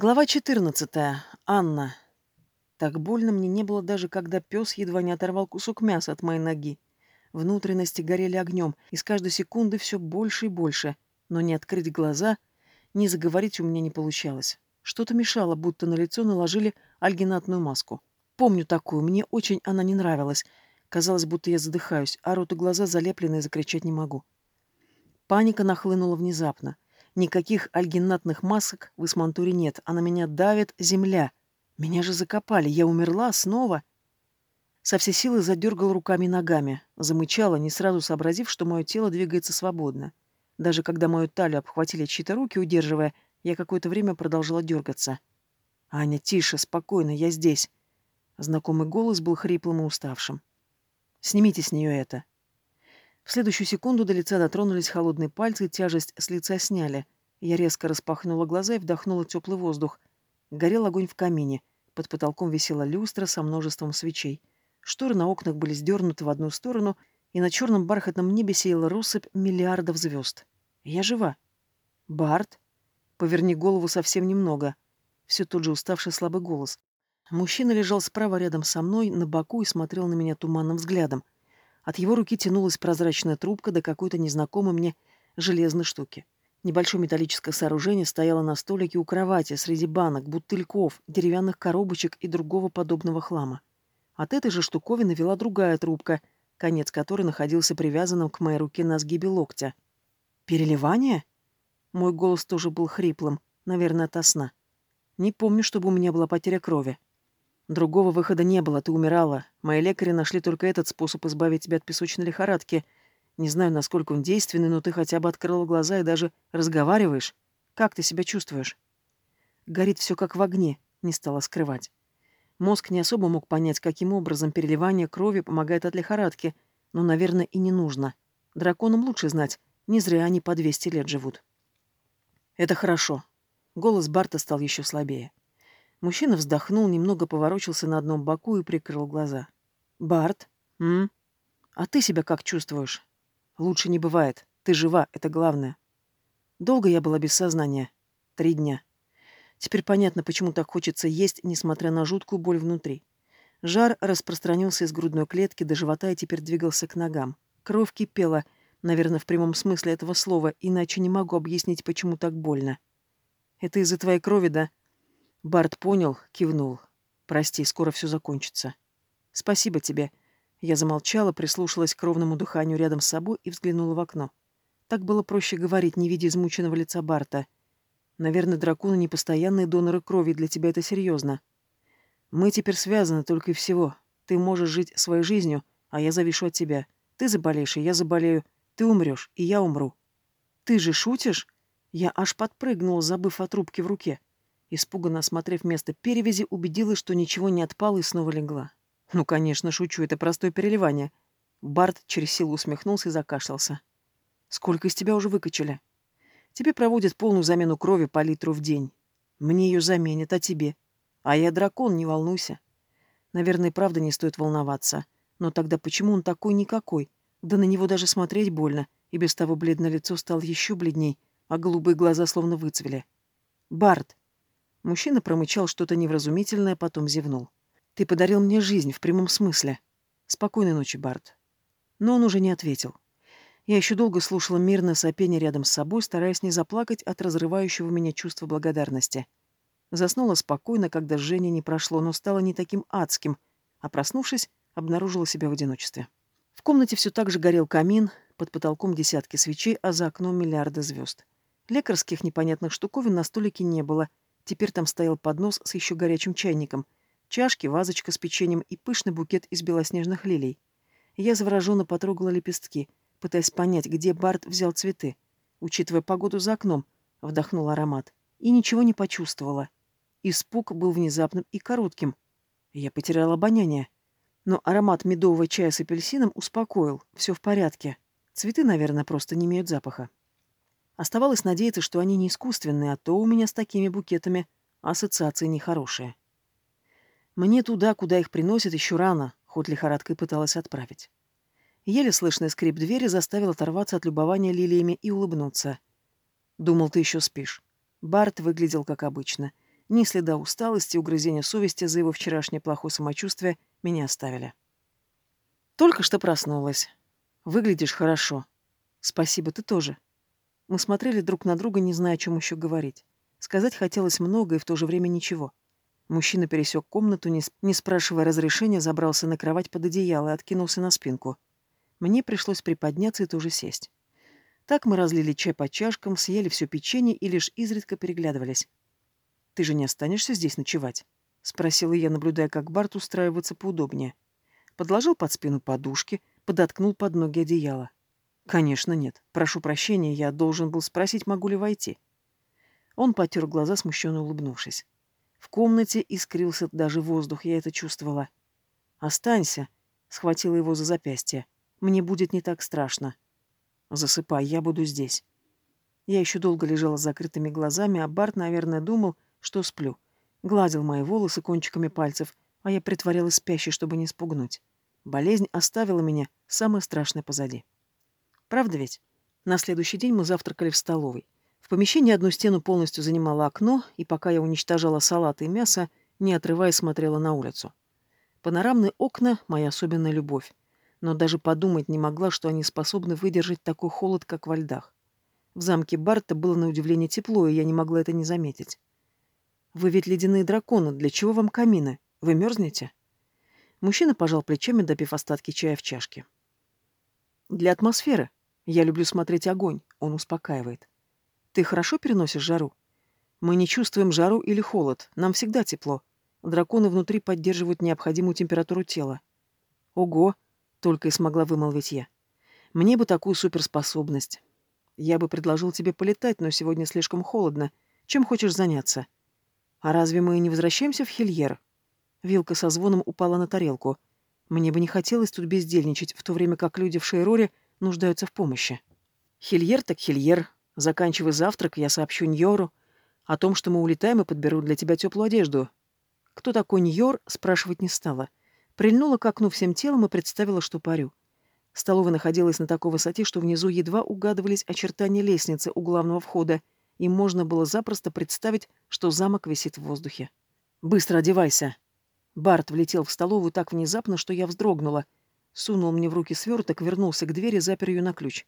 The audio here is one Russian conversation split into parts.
Глава 14. Анна. Так больно мне не было даже, когда пес едва не оторвал кусок мяса от моей ноги. Внутренности горели огнем, и с каждой секунды все больше и больше, но не открыть глаза, не заговорить у меня не получалось. Что-то мешало, будто на лицо наложили альгинатную маску. Помню такую, мне очень она не нравилась. Казалось, будто я задыхаюсь, а рот и глаза залеплены и закричать не могу. Паника нахлынула внезапно. Никаких альгинатных масок в Исмантуре нет, а на меня давит земля. Меня же закопали, я умерла снова. Со всей силы задергал руками и ногами, замычала, не сразу сообразив, что мое тело двигается свободно. Даже когда мою талию обхватили чьи-то руки, удерживая, я какое-то время продолжала дергаться. «Аня, тише, спокойно, я здесь». Знакомый голос был хриплым и уставшим. «Снимите с нее это». В следующую секунду до лица дотронулись холодные пальцы, тяжесть с лица сняли. Я резко распахнула глаза и вдохнула теплый воздух. Горел огонь в камине. Под потолком висела люстра со множеством свечей. Шторы на окнах были сдернуты в одну сторону, и на черном бархатном небе сеяла россыпь миллиардов звезд. Я жива. Барт? Поверни голову совсем немного. Все тот же уставший слабый голос. Мужчина лежал справа рядом со мной, на боку и смотрел на меня туманным взглядом. От его руки тянулась прозрачная трубка до какой-то незнакомой мне железной штуки. Небольшое металлическое сооружение стояло на столике у кровати среди банок, бутыльков, деревянных коробочек и другого подобного хлама. От этой же штуковины вела другая трубка, конец которой находился привязанным к моей руке на сгибе локтя. «Переливание?» Мой голос тоже был хриплым, наверное, от сна. Не помню, чтобы у меня была потеря крови. Другого выхода не было, ты умирала. Мои лекари нашли только этот способ избавить тебя от песочной лихорадки. Не знаю, насколько он действенный, но ты хотя бы открыла глаза и даже разговариваешь. Как ты себя чувствуешь? Горит все как в огне, не стала скрывать. Мозг не особо мог понять, каким образом переливание крови помогает от лихорадки, но, наверное, и не нужно. Драконам лучше знать, не зря они по 200 лет живут. Это хорошо. Голос Барта стал еще слабее. Мужчина вздохнул, немного поворочился на одном боку и прикрыл глаза. «Барт? М? А ты себя как чувствуешь?» «Лучше не бывает. Ты жива, это главное». Долго я была без сознания. Три дня. Теперь понятно, почему так хочется есть, несмотря на жуткую боль внутри. Жар распространился из грудной клетки до живота и теперь двигался к ногам. Кровь кипела, наверное, в прямом смысле этого слова, иначе не могу объяснить, почему так больно. «Это из-за твоей крови, да?» Барт понял, кивнул. «Прости, скоро все закончится». «Спасибо тебе». Я замолчала, прислушалась к ровному дыханию рядом с собой и взглянула в окно. Так было проще говорить, не видя измученного лица Барта. «Наверное, драконы — непостоянные доноры крови, для тебя это серьезно. Мы теперь связаны только и всего. Ты можешь жить своей жизнью, а я завишу от тебя. Ты заболеешь, и я заболею. Ты умрешь, и я умру. Ты же шутишь?» Я аж подпрыгнула, забыв о трубке в руке. Испуганно осмотрев место перевязи, убедилась, что ничего не отпало и снова легла. «Ну, конечно, шучу, это простое переливание». Барт через силу усмехнулся и закашлялся. «Сколько из тебя уже выкачали?» «Тебе проводят полную замену крови по литру в день. Мне ее заменят, а тебе? А я дракон, не волнуйся». Наверное, правда не стоит волноваться. Но тогда почему он такой никакой? Да на него даже смотреть больно, и без того бледное лицо стало еще бледней, а голубые глаза словно выцвели. «Барт!» Мужчина промычал что-то невразумительное, потом зевнул. «Ты подарил мне жизнь в прямом смысле. Спокойной ночи, Барт». Но он уже не ответил. Я еще долго слушала мирное сопение рядом с собой, стараясь не заплакать от разрывающего меня чувства благодарности. Заснула спокойно, когда жжение не прошло, но стало не таким адским, а проснувшись, обнаружила себя в одиночестве. В комнате все так же горел камин, под потолком десятки свечей, а за окном миллиарды звезд. Лекарских непонятных штуковин на столике не было — Теперь там стоял поднос с еще горячим чайником, чашки, вазочка с печеньем и пышный букет из белоснежных лилий. Я завороженно потрогала лепестки, пытаясь понять, где Барт взял цветы. Учитывая погоду за окном, вдохнул аромат. И ничего не почувствовала. Испуг был внезапным и коротким. Я потеряла обоняние. Но аромат медового чая с апельсином успокоил. Все в порядке. Цветы, наверное, просто не имеют запаха. Оставалось надеяться, что они не искусственные, а то у меня с такими букетами ассоциации нехорошие. Мне туда, куда их приносят, еще рано, хоть лихорадкой пыталась отправить. Еле слышный скрип двери заставил оторваться от любования лилиями и улыбнуться. «Думал, ты еще спишь». Барт выглядел как обычно. Ни следа усталости, угрызения совести за его вчерашнее плохое самочувствие меня оставили. Только что проснулась. Выглядишь хорошо. Спасибо, ты тоже. Мы смотрели друг на друга, не зная, о чем еще говорить. Сказать хотелось много и в то же время ничего. Мужчина пересек комнату, не, не спрашивая разрешения, забрался на кровать под одеяло и откинулся на спинку. Мне пришлось приподняться и тоже сесть. Так мы разлили чай по чашкам, съели все печенье и лишь изредка переглядывались. «Ты же не останешься здесь ночевать?» — спросила я, наблюдая, как Барт устраивается поудобнее. Подложил под спину подушки, подоткнул под ноги одеяло. «Конечно нет. Прошу прощения, я должен был спросить, могу ли войти». Он потер глаза, смущенно улыбнувшись. В комнате искрился даже воздух, я это чувствовала. «Останься», — схватила его за запястье. «Мне будет не так страшно». «Засыпай, я буду здесь». Я еще долго лежала с закрытыми глазами, а Барт, наверное, думал, что сплю. Гладил мои волосы кончиками пальцев, а я притворялась спящей, чтобы не спугнуть. Болезнь оставила меня самое страшное позади. Правда ведь? На следующий день мы завтракали в столовой. В помещении одну стену полностью занимало окно, и пока я уничтожала салаты и мясо, не отрываясь смотрела на улицу. Панорамные окна — моя особенная любовь. Но даже подумать не могла, что они способны выдержать такой холод, как во льдах. В замке Барта было на удивление тепло, и я не могла это не заметить. «Вы ведь ледяные драконы, для чего вам камины? Вы мерзнете?» Мужчина пожал плечами, допив остатки чая в чашке. «Для атмосферы. Я люблю смотреть огонь, он успокаивает. Ты хорошо переносишь жару? Мы не чувствуем жару или холод, нам всегда тепло. Драконы внутри поддерживают необходимую температуру тела. Ого, только и смогла вымолвить я. Мне бы такую суперспособность. Я бы предложил тебе полетать, но сегодня слишком холодно. Чем хочешь заняться? А разве мы не возвращаемся в Хильер? Вилка со звоном упала на тарелку. Мне бы не хотелось тут бездельничать, в то время как люди в Шейроре нуждаются в помощи. Хильер так Хильер, Заканчивая завтрак, я сообщу Ньору о том, что мы улетаем и подберу для тебя теплую одежду. Кто такой Ньор, спрашивать не стала. Прильнула к окну всем телом и представила, что парю. Столовая находилась на такой высоте, что внизу едва угадывались очертания лестницы у главного входа, и можно было запросто представить, что замок висит в воздухе. «Быстро одевайся!» Барт влетел в столовую так внезапно, что я вздрогнула. Сунул мне в руки сверток, вернулся к двери, запер ее на ключ.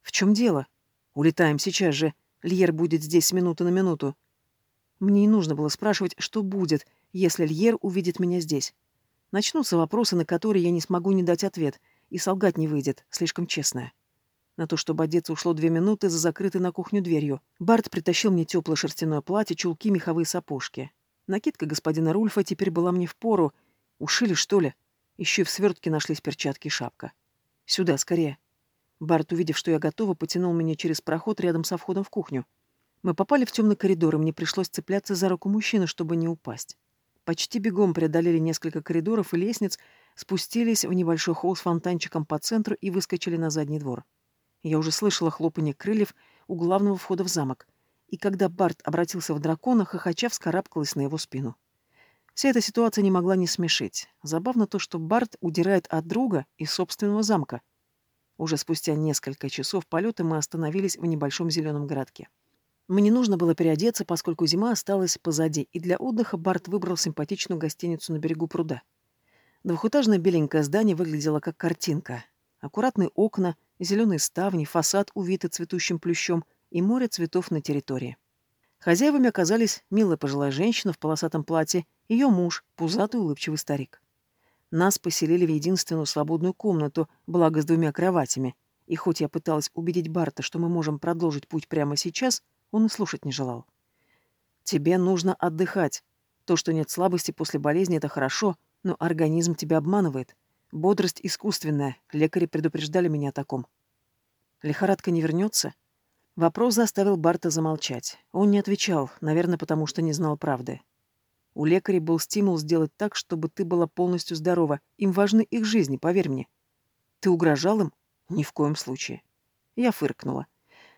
«В чем дело?» Улетаем сейчас же. Льер будет здесь с минуты на минуту. Мне не нужно было спрашивать, что будет, если Льер увидит меня здесь. Начнутся вопросы, на которые я не смогу не дать ответ, и солгать не выйдет, слишком честная. На то, чтобы одеться, ушло две минуты за закрытой на кухню дверью. Барт притащил мне теплое шерстяное платье, чулки, меховые сапожки. Накидка господина Рульфа теперь была мне в пору. Ушили, что ли? Еще в свертке нашлись перчатки и шапка. Сюда, скорее. Барт, увидев, что я готова, потянул меня через проход рядом со входом в кухню. Мы попали в темный коридор, и мне пришлось цепляться за руку мужчины, чтобы не упасть. Почти бегом преодолели несколько коридоров и лестниц, спустились в небольшой холл с фонтанчиком по центру и выскочили на задний двор. Я уже слышала хлопанье крыльев у главного входа в замок, и когда Барт обратился в дракона, хохоча вскарабкалась на его спину. Вся эта ситуация не могла не смешить. Забавно то, что Барт удирает от друга из собственного замка — уже спустя несколько часов полета мы остановились в небольшом зеленом городке. Мне нужно было переодеться, поскольку зима осталась позади, и для отдыха Барт выбрал симпатичную гостиницу на берегу пруда. Двухэтажное беленькое здание выглядело как картинка. Аккуратные окна, зеленые ставни, фасад, увитый цветущим плющом, и море цветов на территории. Хозяевами оказались милая пожилая женщина в полосатом платье, ее муж, пузатый улыбчивый старик. Нас поселили в единственную свободную комнату, благо с двумя кроватями. И хоть я пыталась убедить Барта, что мы можем продолжить путь прямо сейчас, он и слушать не желал. «Тебе нужно отдыхать. То, что нет слабости после болезни, это хорошо, но организм тебя обманывает. Бодрость искусственная, лекари предупреждали меня о таком. Лихорадка не вернется?» Вопрос заставил Барта замолчать. Он не отвечал, наверное, потому что не знал правды. У лекарей был стимул сделать так, чтобы ты была полностью здорова. Им важны их жизни, поверь мне. Ты угрожал им? Ни в коем случае. Я фыркнула.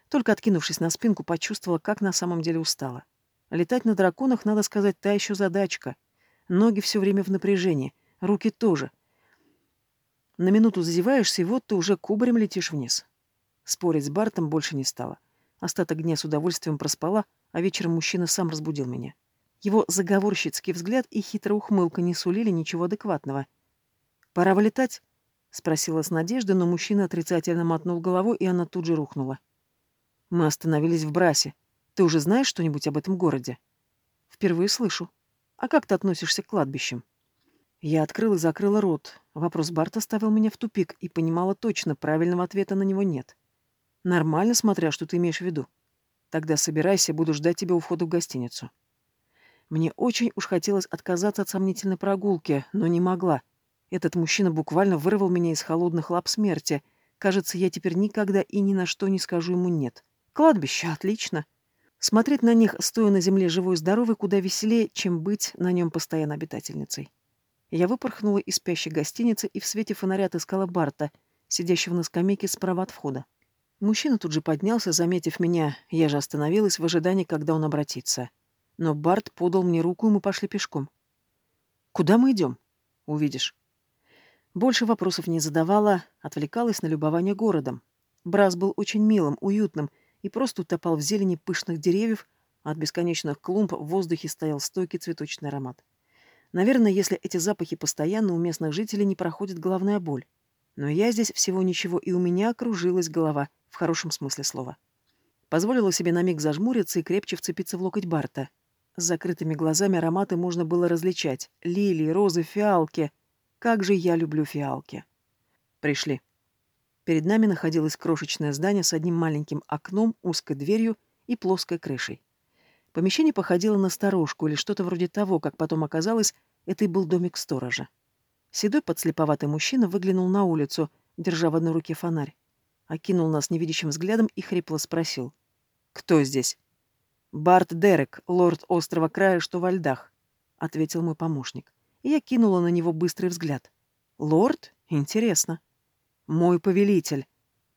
Только откинувшись на спинку, почувствовала, как на самом деле устала. Летать на драконах, надо сказать, та еще задачка. Ноги все время в напряжении, руки тоже. На минуту зазеваешься, и вот ты уже кубарем летишь вниз. Спорить с Бартом больше не стало. Остаток дня с удовольствием проспала, а вечером мужчина сам разбудил меня. Его заговорщицкий взгляд и хитрая ухмылка не сулили ничего адекватного. «Пора вылетать?» — спросила с надеждой, но мужчина отрицательно мотнул головой, и она тут же рухнула. «Мы остановились в Брасе. Ты уже знаешь что-нибудь об этом городе?» «Впервые слышу. А как ты относишься к кладбищам?» Я открыла и закрыла рот. Вопрос Барта ставил меня в тупик, и понимала точно, правильного ответа на него нет. «Нормально, смотря, что ты имеешь в виду. Тогда собирайся, буду ждать тебя у входа в гостиницу». Мне очень уж хотелось отказаться от сомнительной прогулки, но не могла. Этот мужчина буквально вырвал меня из холодных лап смерти. Кажется, я теперь никогда и ни на что не скажу ему «нет». Кладбище, отлично. Смотреть на них, стоя на земле живой и здоровой, куда веселее, чем быть на нем постоянно обитательницей. Я выпорхнула из спящей гостиницы и в свете фонаря отыскала Барта, сидящего на скамейке справа от входа. Мужчина тут же поднялся, заметив меня. Я же остановилась в ожидании, когда он обратится. Но Барт подал мне руку, и мы пошли пешком. «Куда мы идем?» «Увидишь». Больше вопросов не задавала, отвлекалась на любование городом. Брас был очень милым, уютным и просто утопал в зелени пышных деревьев, а от бесконечных клумб в воздухе стоял стойкий цветочный аромат. Наверное, если эти запахи постоянно у местных жителей не проходит головная боль. Но я здесь всего ничего, и у меня окружилась голова, в хорошем смысле слова. Позволила себе на миг зажмуриться и крепче вцепиться в локоть Барта. С закрытыми глазами ароматы можно было различать. Лилии, розы, фиалки. Как же я люблю фиалки. Пришли. Перед нами находилось крошечное здание с одним маленьким окном, узкой дверью и плоской крышей. Помещение походило на сторожку или что-то вроде того, как потом оказалось, это и был домик сторожа. Седой подслеповатый мужчина выглянул на улицу, держа в одной руке фонарь. Окинул нас невидящим взглядом и хрипло спросил. «Кто здесь?» «Барт Дерек, лорд острова края, что во льдах», — ответил мой помощник. И я кинула на него быстрый взгляд. «Лорд? Интересно». «Мой повелитель».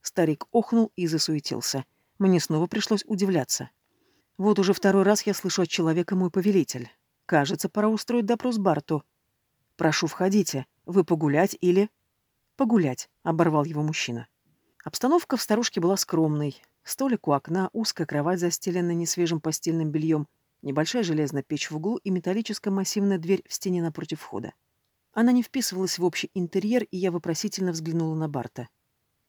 Старик охнул и засуетился. Мне снова пришлось удивляться. Вот уже второй раз я слышу от человека «мой повелитель». Кажется, пора устроить допрос Барту. «Прошу, входите. Вы погулять или...» «Погулять», — оборвал его мужчина. Обстановка в старушке была скромной. Столик у окна, узкая кровать, застеленная несвежим постельным бельем, небольшая железная печь в углу и металлическая массивная дверь в стене напротив входа. Она не вписывалась в общий интерьер, и я вопросительно взглянула на Барта.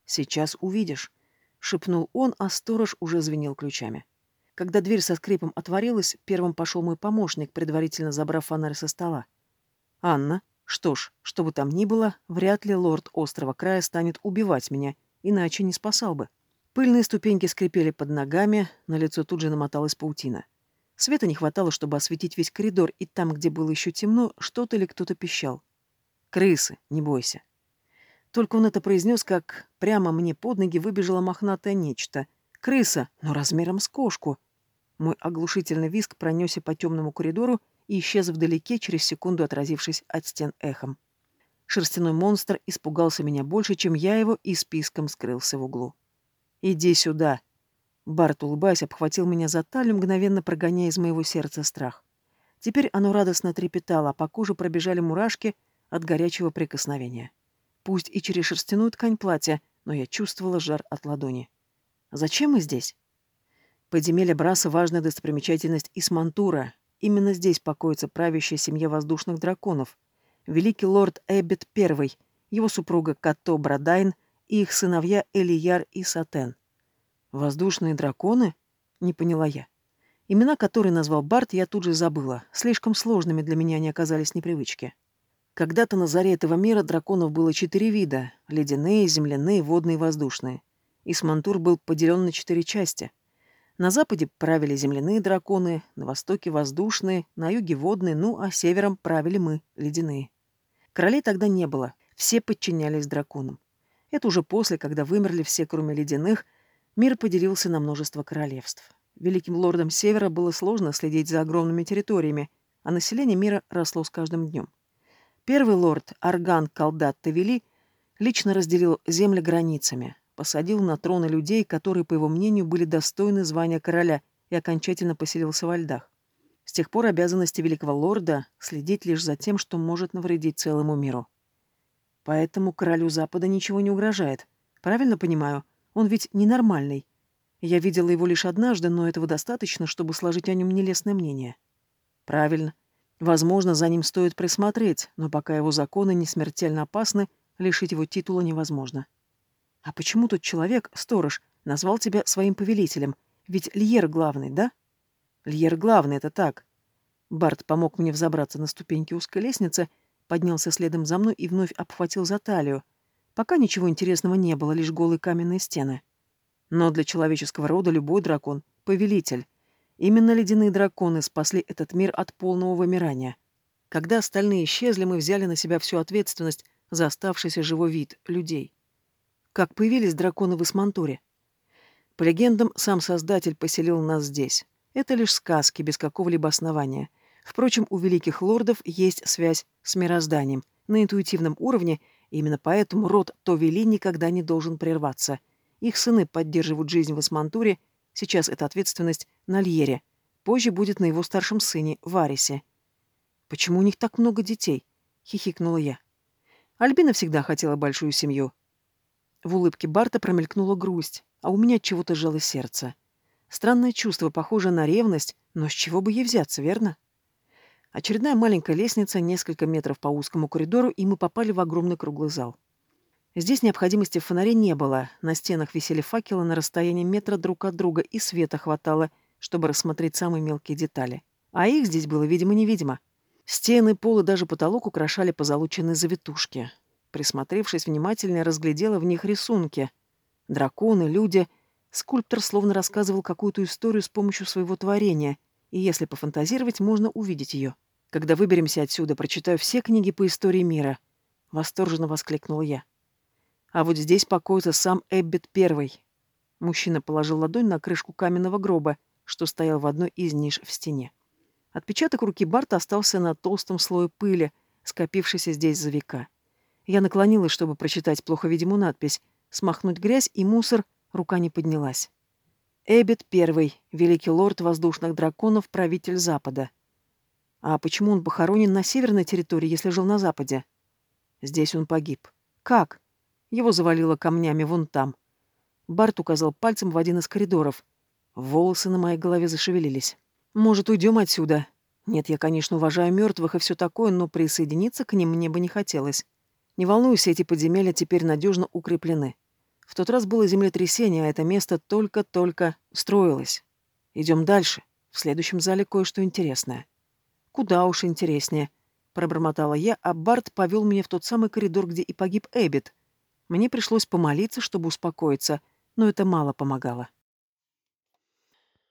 «Сейчас увидишь», — шепнул он, а сторож уже звенел ключами. Когда дверь со скрипом отворилась, первым пошел мой помощник, предварительно забрав фонарь со стола. «Анна, что ж, что бы там ни было, вряд ли лорд острова края станет убивать меня, иначе не спасал бы». Пыльные ступеньки скрипели под ногами, на лицо тут же намоталась паутина. Света не хватало, чтобы осветить весь коридор, и там, где было еще темно, что-то или кто-то пищал. «Крысы, не бойся». Только он это произнес, как прямо мне под ноги выбежало мохнатое нечто. Крыса, но размером с кошку. Мой оглушительный виск пронесся по темному коридору и исчез вдалеке, через секунду отразившись от стен эхом. Шерстяной монстр испугался меня больше, чем я его, и списком скрылся в углу. «Иди сюда!» Барт, улыбаясь, обхватил меня за талию, мгновенно прогоняя из моего сердца страх. Теперь оно радостно трепетало, а по коже пробежали мурашки от горячего прикосновения. Пусть и через шерстяную ткань платья, но я чувствовала жар от ладони. «Зачем мы здесь?» Подземелье Браса — важная достопримечательность Исмантура. Именно здесь покоится правящая семья воздушных драконов. Великий лорд Эббет I, его супруга Като Брадайн и их сыновья Элияр и Сатен. «Воздушные драконы?» — не поняла я. Имена, которые назвал Барт, я тут же забыла. Слишком сложными для меня они оказались непривычки. Когда-то на заре этого мира драконов было четыре вида — ледяные, земляные, водные и воздушные. Исмантур был поделен на четыре части. На западе правили земляные драконы, на востоке — воздушные, на юге — водные, ну а севером правили мы, ледяные. Королей тогда не было, все подчинялись драконам. Это уже после, когда вымерли все, кроме ледяных, мир поделился на множество королевств. Великим лордам Севера было сложно следить за огромными территориями, а население мира росло с каждым днем. Первый лорд, Арган Калдат Тавели, лично разделил земли границами, посадил на троны людей, которые, по его мнению, были достойны звания короля, и окончательно поселился во льдах. С тех пор обязанности великого лорда следить лишь за тем, что может навредить целому миру. Поэтому королю Запада ничего не угрожает. Правильно понимаю? Он ведь ненормальный. Я видела его лишь однажды, но этого достаточно, чтобы сложить о нем нелестное мнение. Правильно. Возможно, за ним стоит присмотреть, но пока его законы не смертельно опасны, лишить его титула невозможно. А почему тот человек, сторож, назвал тебя своим повелителем? Ведь Льер главный, да? Льер главный, это так. Барт помог мне взобраться на ступеньки узкой лестницы, поднялся следом за мной и вновь обхватил за талию. Пока ничего интересного не было, лишь голые каменные стены. Но для человеческого рода любой дракон — повелитель. Именно ледяные драконы спасли этот мир от полного вымирания. Когда остальные исчезли, мы взяли на себя всю ответственность за оставшийся живой вид людей. Как появились драконы в Исмантуре? По легендам, сам Создатель поселил нас здесь. Это лишь сказки, без какого-либо основания. Впрочем, у великих лордов есть связь с мирозданием. На интуитивном уровне именно поэтому род Товели никогда не должен прерваться. Их сыны поддерживают жизнь в Исмантуре Сейчас эта ответственность на Льере. Позже будет на его старшем сыне, Варисе. «Почему у них так много детей?» — хихикнула я. Альбина всегда хотела большую семью. В улыбке Барта промелькнула грусть, а у меня чего-то жало сердце. Странное чувство, похожее на ревность, но с чего бы ей взяться, верно? Очередная маленькая лестница, несколько метров по узкому коридору, и мы попали в огромный круглый зал. Здесь необходимости в фонаре не было, на стенах висели факелы на расстоянии метра друг от друга, и света хватало, чтобы рассмотреть самые мелкие детали. А их здесь было видимо-невидимо. Стены, пол и даже потолок украшали позолоченные завитушки. Присмотревшись внимательно, разглядела в них рисунки. Драконы, люди. Скульптор словно рассказывал какую-то историю с помощью своего творения, и если пофантазировать, можно увидеть ее. Когда выберемся отсюда, прочитаю все книги по истории мира. Восторженно воскликнула я. А вот здесь покоится сам Эббит Первый. Мужчина положил ладонь на крышку каменного гроба, что стоял в одной из ниш в стене. Отпечаток руки Барта остался на толстом слое пыли, скопившейся здесь за века. Я наклонилась, чтобы прочитать плохо видимую надпись, смахнуть грязь и мусор, рука не поднялась. Эббит Первый, великий лорд воздушных драконов, правитель Запада. А почему он похоронен на северной территории, если жил на Западе? Здесь он погиб. Как? Его завалило камнями вон там. Барт указал пальцем в один из коридоров. Волосы на моей голове зашевелились. «Может, уйдем отсюда?» Нет, я, конечно, уважаю мертвых и все такое, но присоединиться к ним мне бы не хотелось. Не волнуйся, эти подземелья теперь надежно укреплены. В тот раз было землетрясение, а это место только-только строилось. Идем дальше. В следующем зале кое-что интересное. Куда уж интереснее, пробормотала я, а Барт повел меня в тот самый коридор, где и погиб Эббит, мне пришлось помолиться, чтобы успокоиться, но это мало помогало.